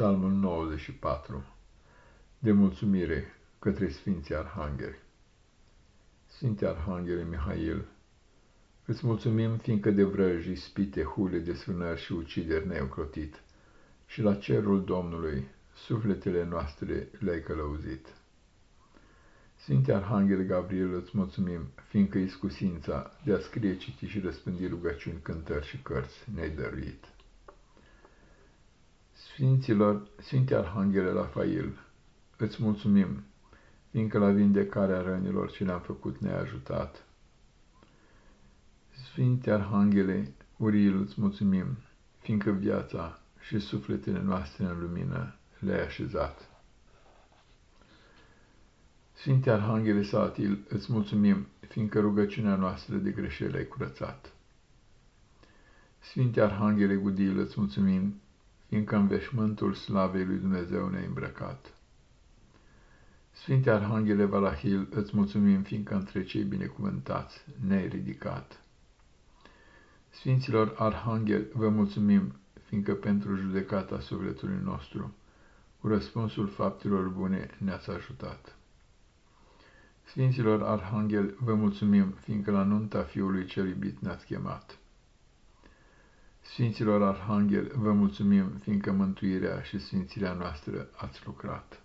Psalmul 94 De mulțumire către Sfinții Arhangheli Sfinte Arhanghele Mihail, îți mulțumim fiindcă de vrăji, spite, hule, desfânări și ucideri ne-ai ocrotit și la cerul Domnului sufletele noastre le-ai călăuzit. Sfinte Arhanghel Gabriel, îți mulțumim, fiindcă iscusința de a scrie, citi și răspândi rugăciuni, cântări și cărți ne-ai dăruit. Sfinților, Sfinte Arhanghele Rafael, îți mulțumim, fiindcă la vindecarea rănilor ce le-am făcut ne-ai ajutat. Sfinte Arhanghele Uriel, îți mulțumim, fiindcă viața și sufletele noastre în lumină le-ai așezat. Sfinte Arhanghele Satil, îți mulțumim, fiindcă rugăciunea noastră de greșeli ai curățat. Sfinte Arhanghele Gudil, îți mulțumim, fiindcă în veșmântul slavei lui Dumnezeu ne-ai îmbrăcat. Sfinte Arhanghele Valahil, îți mulțumim, fiindcă între cei binecuvântați ne-ai ridicat. Sfinților Arhanghel, vă mulțumim, fiindcă pentru judecata sufletului nostru, cu răspunsul faptelor bune ne-ați ajutat. Sfinților Arhanghel, vă mulțumim, fiindcă la nunta Fiului cel iubit ne-ați chemat. Sfinților Arhanghel, vă mulțumim, fiindcă mântuirea și sfințirea noastră ați lucrat.